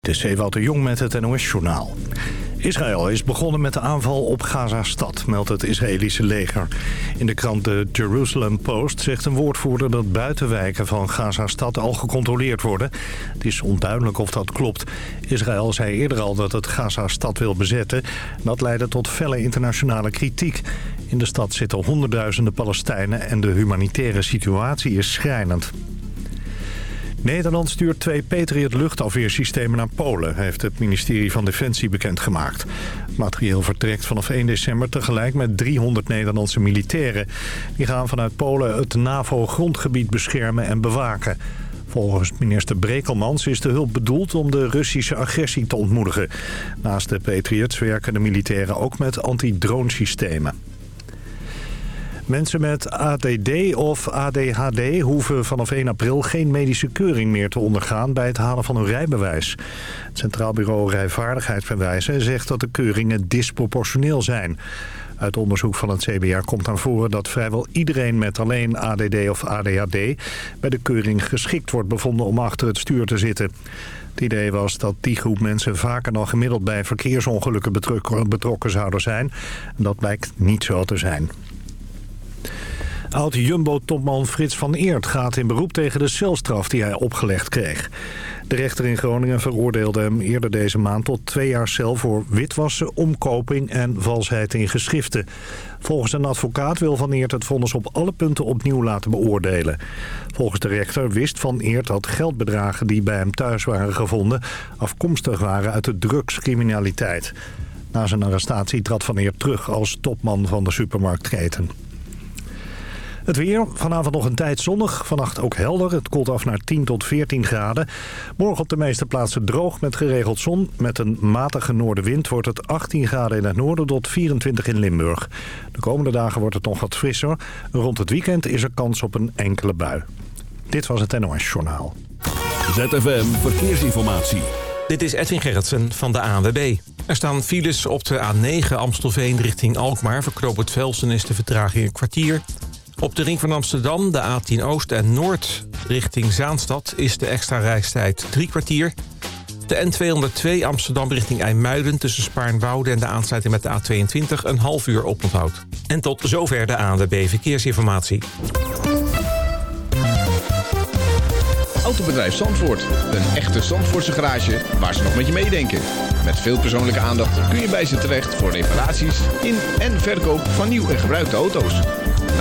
De is de Jong met het NOS-journaal. Israël is begonnen met de aanval op Gaza-stad, meldt het Israëlische leger. In de krant de Jerusalem Post zegt een woordvoerder dat buitenwijken van Gaza-stad al gecontroleerd worden. Het is onduidelijk of dat klopt. Israël zei eerder al dat het Gaza-stad wil bezetten. Dat leidde tot felle internationale kritiek. In de stad zitten honderdduizenden Palestijnen en de humanitaire situatie is schrijnend. Nederland stuurt twee Patriot luchtafweersystemen naar Polen... heeft het ministerie van Defensie bekendgemaakt. Het materieel vertrekt vanaf 1 december tegelijk met 300 Nederlandse militairen. Die gaan vanuit Polen het NAVO-grondgebied beschermen en bewaken. Volgens minister Brekelmans is de hulp bedoeld om de Russische agressie te ontmoedigen. Naast de Patriots werken de militairen ook met antidronesystemen. Mensen met ADD of ADHD hoeven vanaf 1 april geen medische keuring meer te ondergaan bij het halen van hun rijbewijs. Het Centraal Bureau Rijvaardigheidsbewijzen zegt dat de keuringen disproportioneel zijn. Uit onderzoek van het CBR komt aan voren dat vrijwel iedereen met alleen ADD of ADHD bij de keuring geschikt wordt bevonden om achter het stuur te zitten. Het idee was dat die groep mensen vaker dan gemiddeld bij verkeersongelukken betrokken zouden zijn. Dat blijkt niet zo te zijn. Oud-Jumbo-topman Frits van Eert gaat in beroep tegen de celstraf die hij opgelegd kreeg. De rechter in Groningen veroordeelde hem eerder deze maand tot twee jaar cel voor witwassen, omkoping en valsheid in geschriften. Volgens een advocaat wil Van Eert het vonnis op alle punten opnieuw laten beoordelen. Volgens de rechter wist Van Eert dat geldbedragen die bij hem thuis waren gevonden afkomstig waren uit de drugscriminaliteit. Na zijn arrestatie trad Van Eert terug als topman van de supermarktketen. Het weer, vanavond nog een tijd zonnig, vannacht ook helder. Het koelt af naar 10 tot 14 graden. Morgen op de meeste plaatsen droog met geregeld zon. Met een matige noordenwind wordt het 18 graden in het noorden tot 24 in Limburg. De komende dagen wordt het nog wat frisser. Rond het weekend is er kans op een enkele bui. Dit was het NOS Journaal. ZFM Verkeersinformatie. Dit is Edwin Gerritsen van de ANWB. Er staan files op de A9 Amstelveen richting Alkmaar. Verknoop het Velsen is de vertraging een kwartier. Op de ring van Amsterdam, de A10 Oost en Noord richting Zaanstad... is de extra reistijd drie kwartier. De N202 Amsterdam richting IJmuiden tussen Spaarnwoude en de aansluiting met de A22 een half uur oponthoud. En tot zover de ANWB Verkeersinformatie. Autobedrijf Zandvoort. Een echte Zandvoortse garage waar ze nog met je meedenken. Met veel persoonlijke aandacht kun je bij ze terecht voor reparaties in en verkoop van nieuw en gebruikte auto's.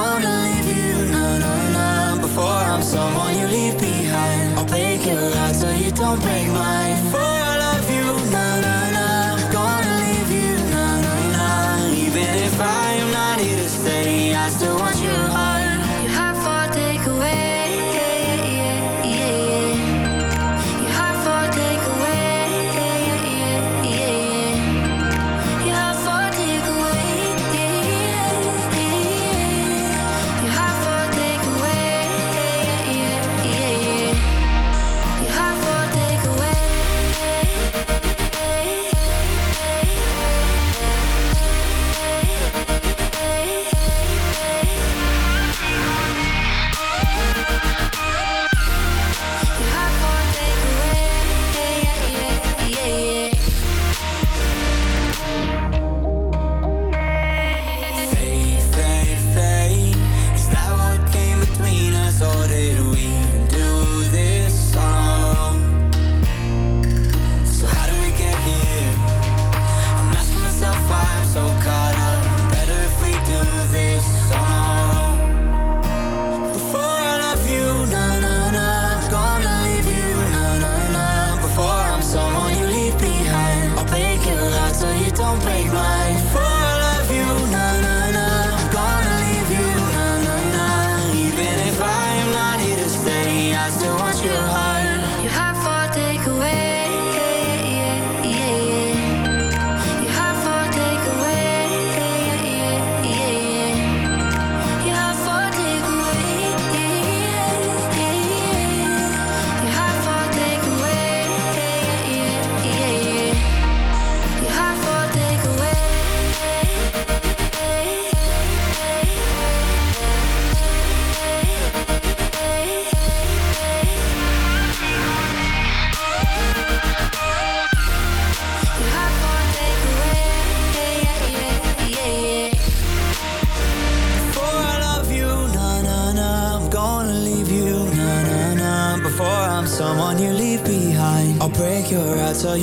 wanna leave you. No, no, no. Before I'm someone you leave behind, I'll break your heart so you don't break mine.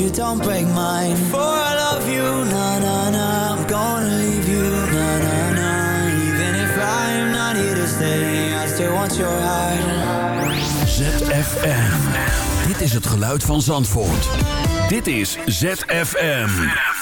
you, don't break mine. For I love you, na na na. I'm gonna leave you, na na na. Even if I'm not here to stay, I still want your heart. ZFM. Dit is het geluid van Zandvoort. Dit is ZFM.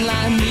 line.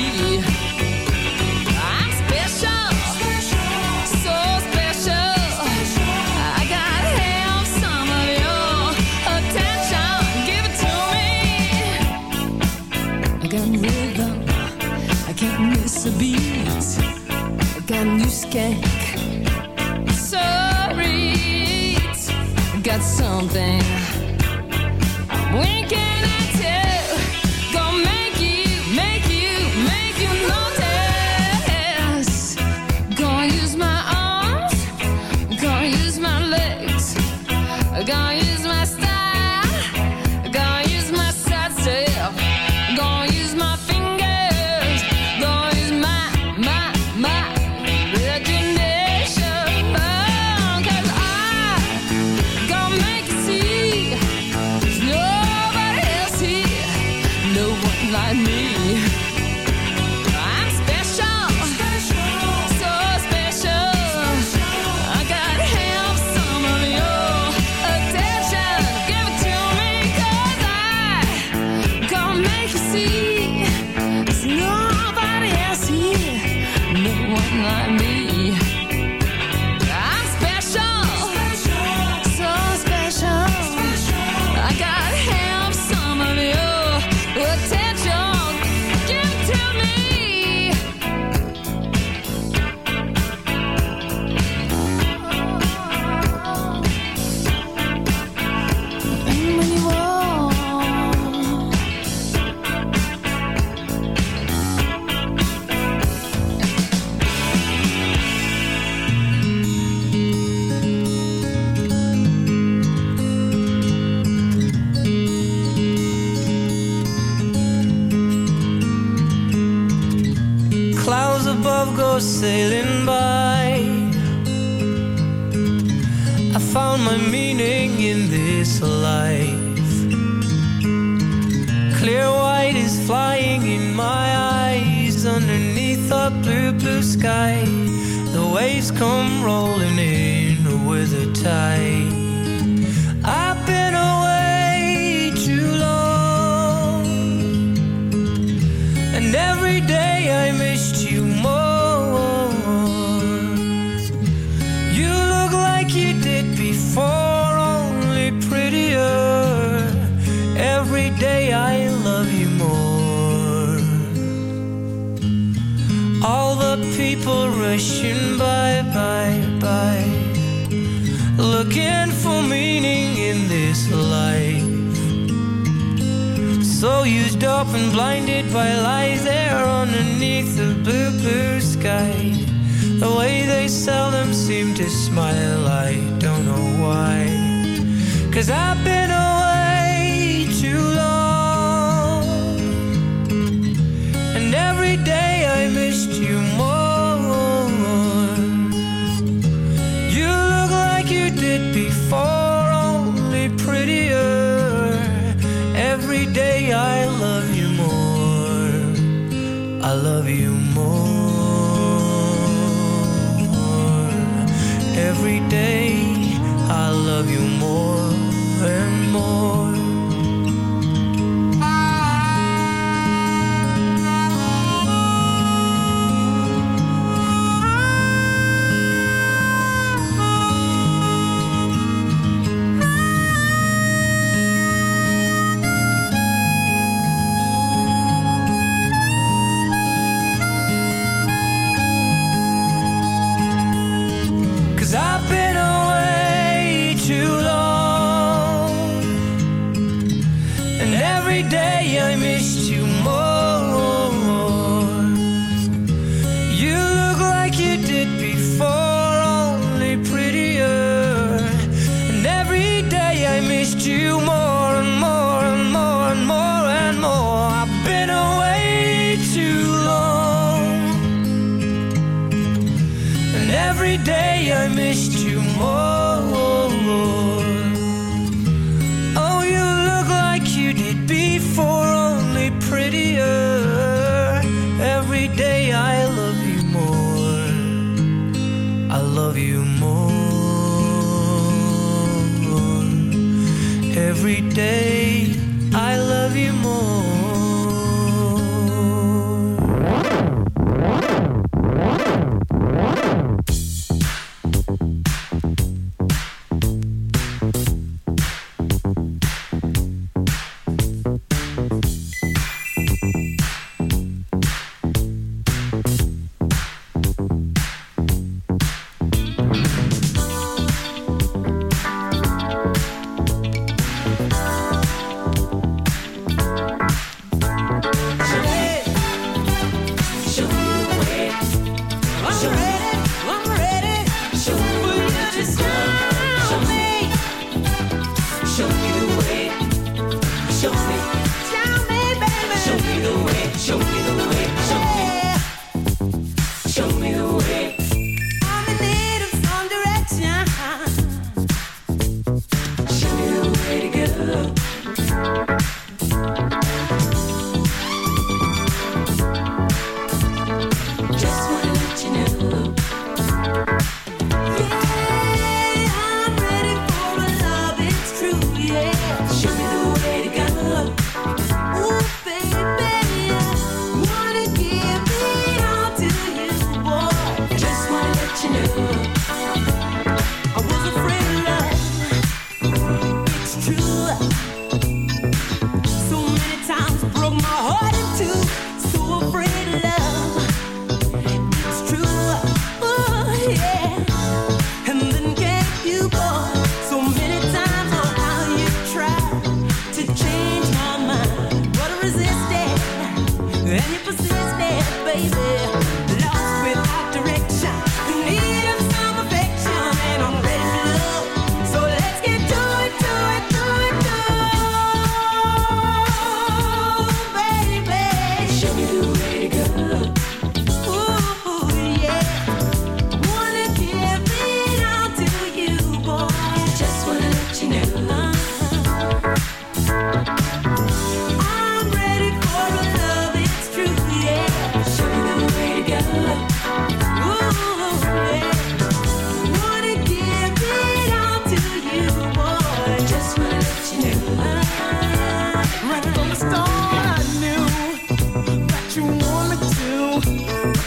But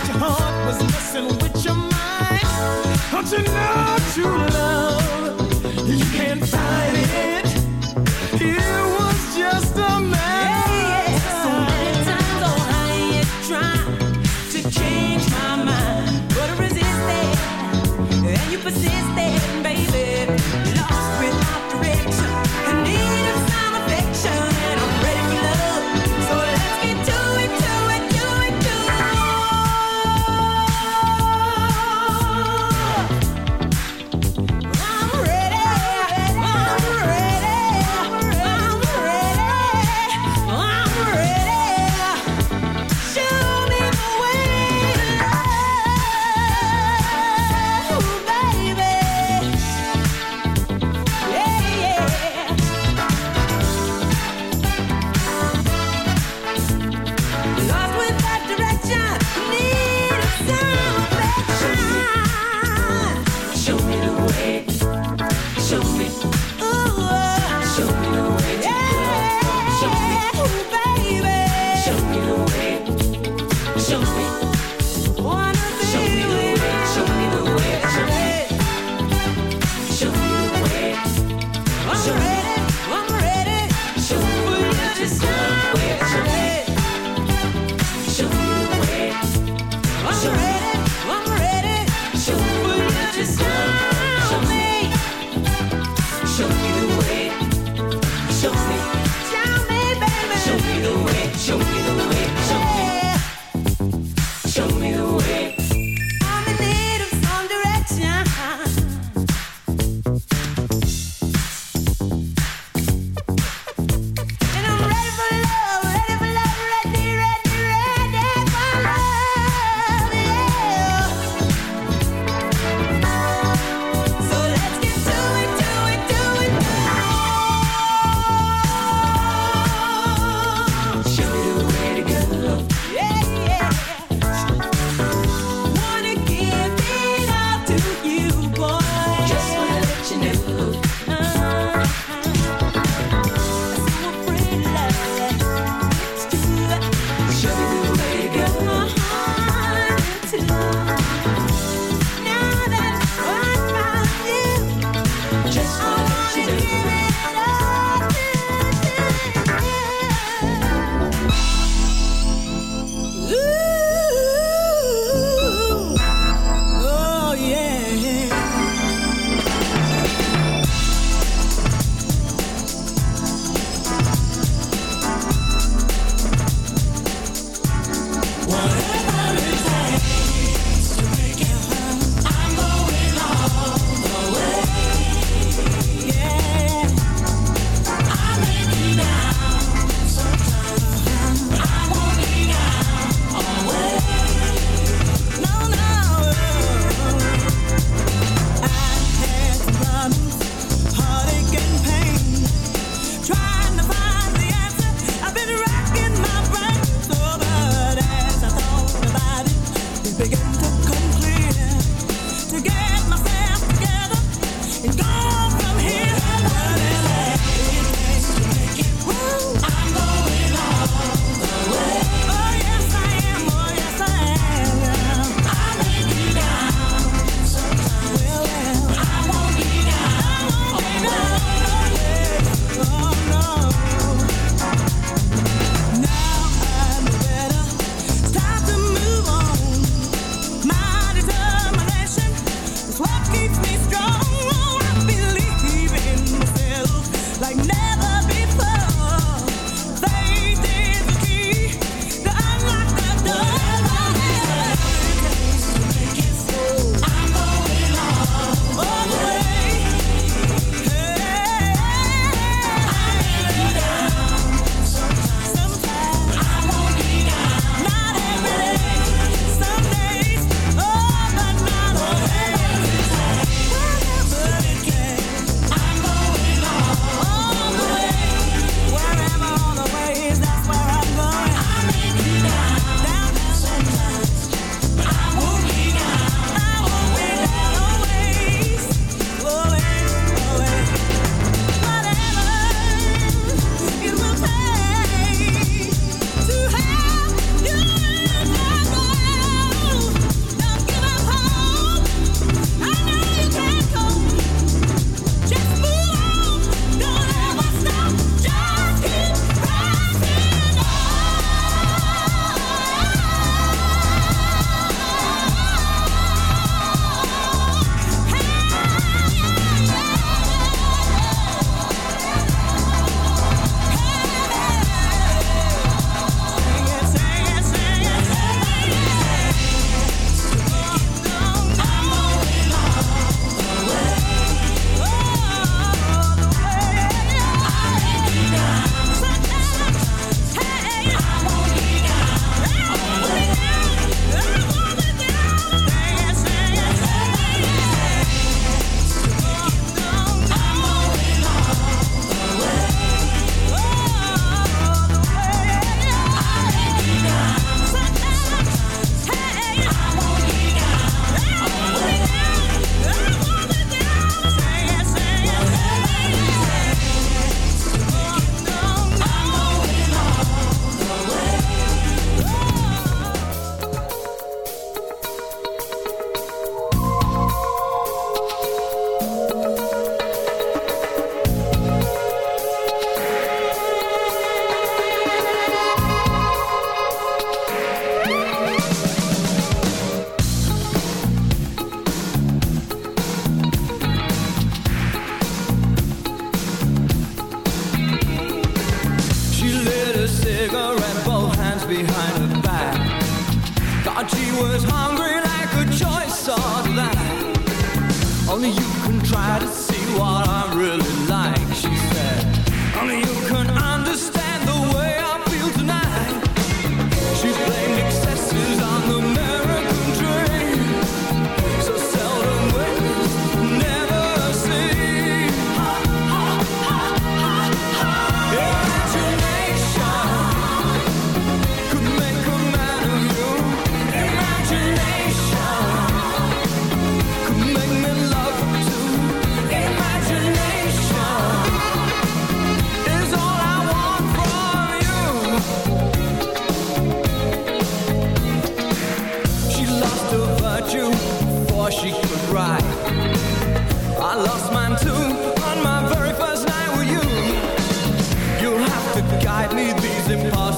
your heart was messing with your mind. Don't you know love?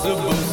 possible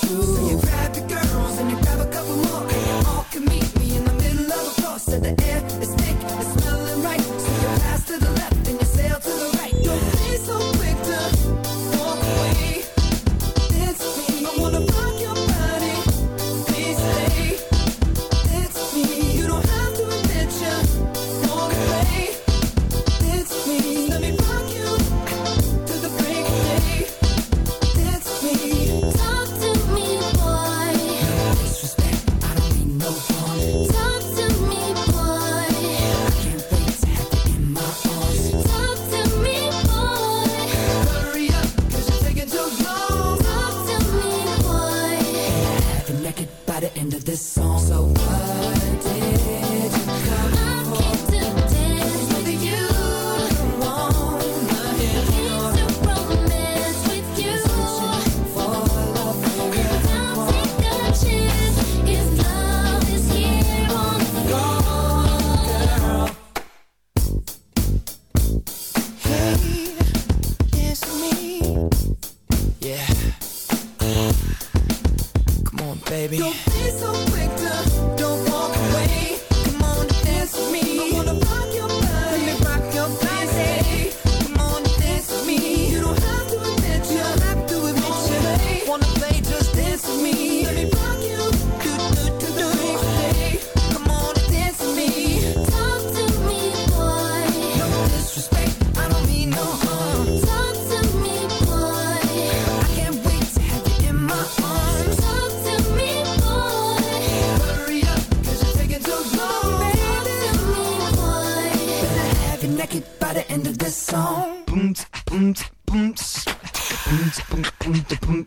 true. Song. Boom, boom, boom. Boom, boom, boom, boom. Boom,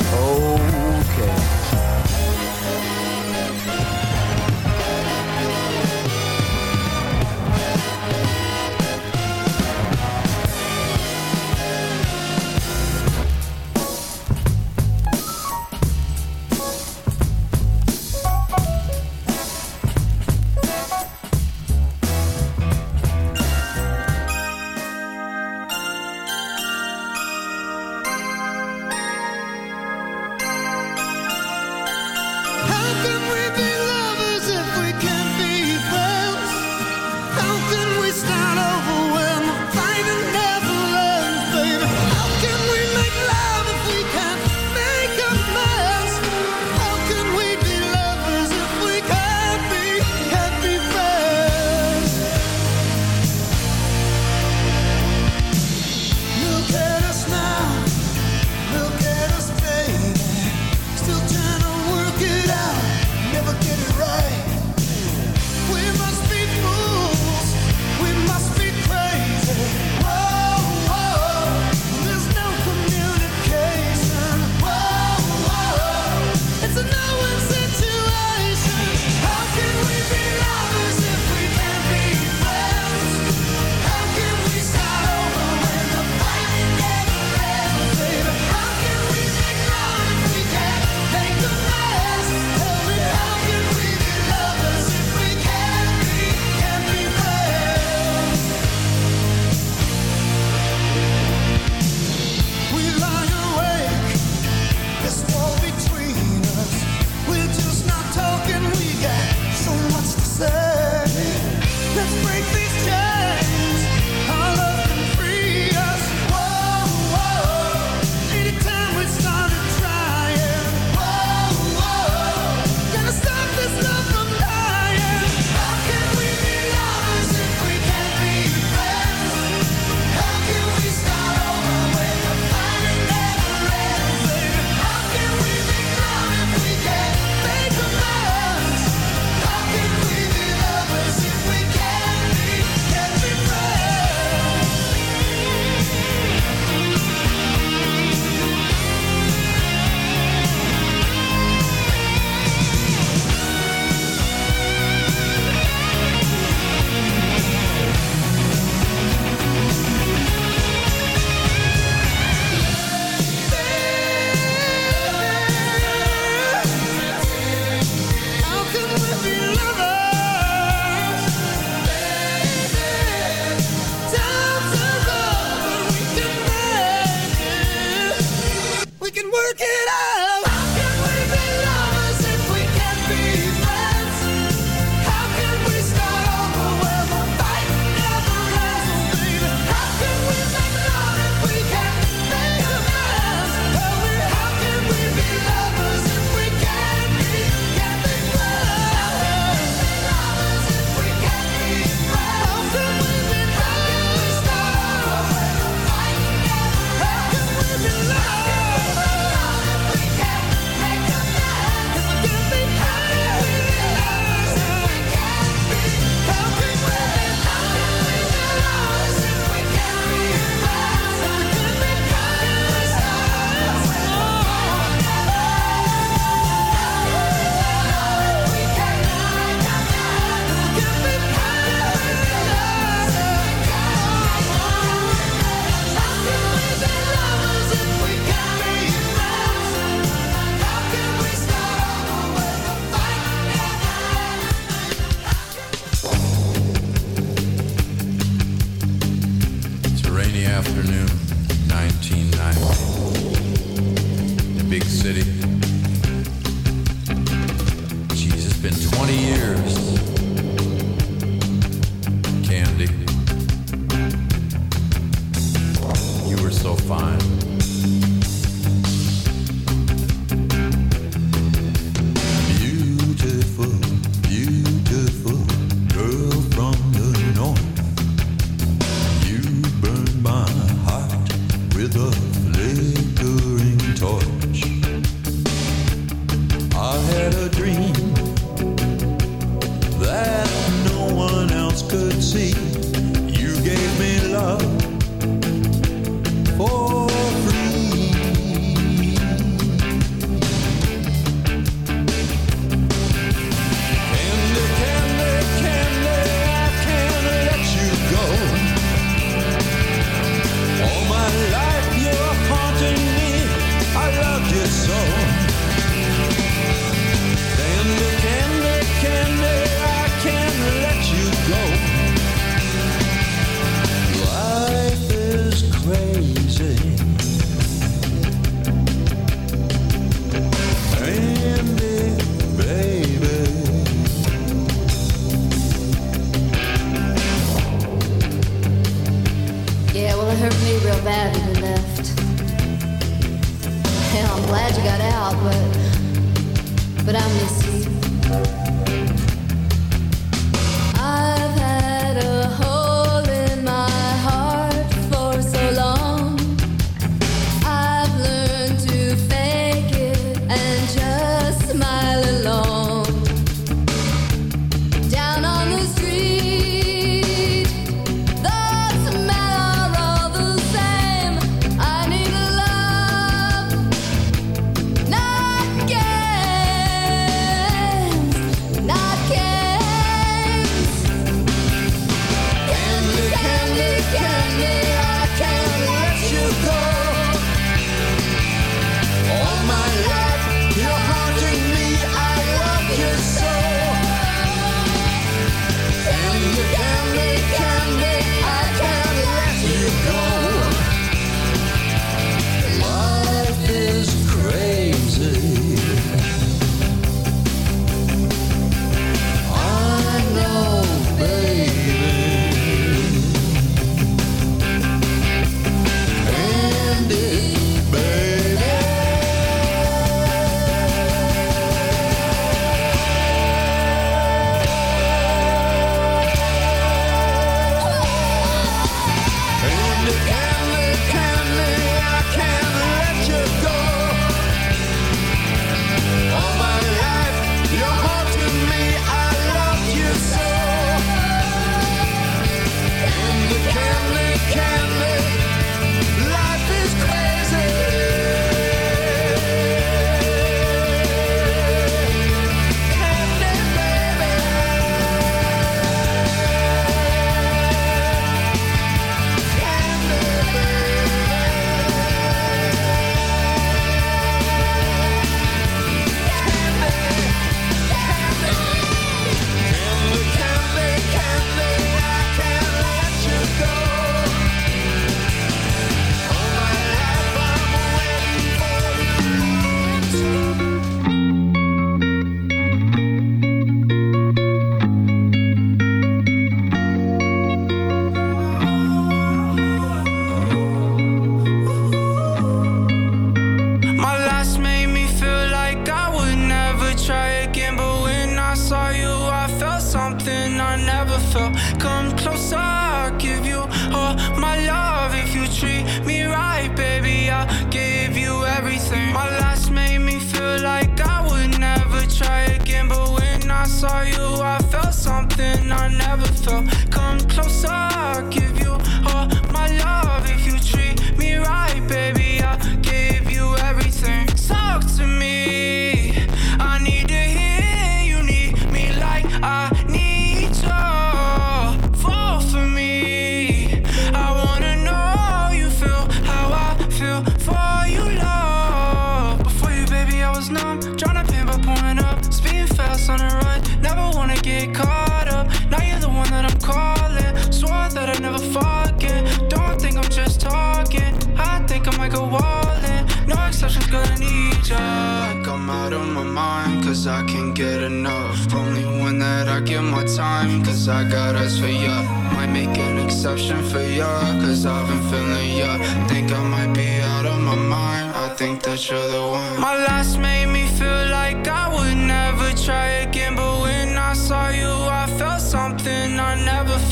okay.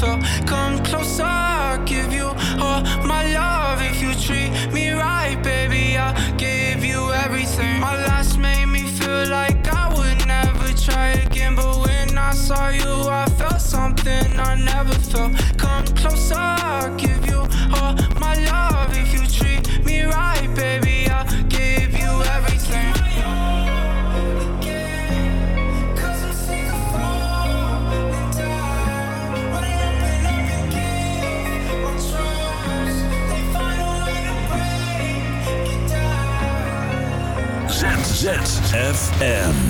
Come. M.